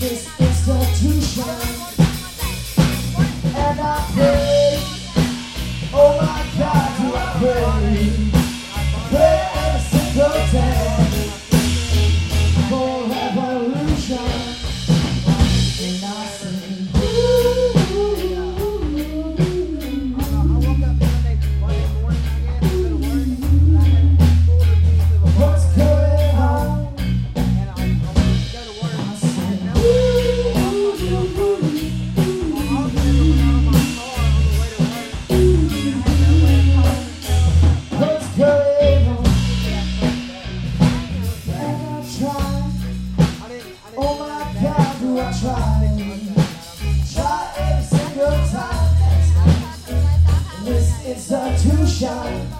this. will try. Try every single time. This institution.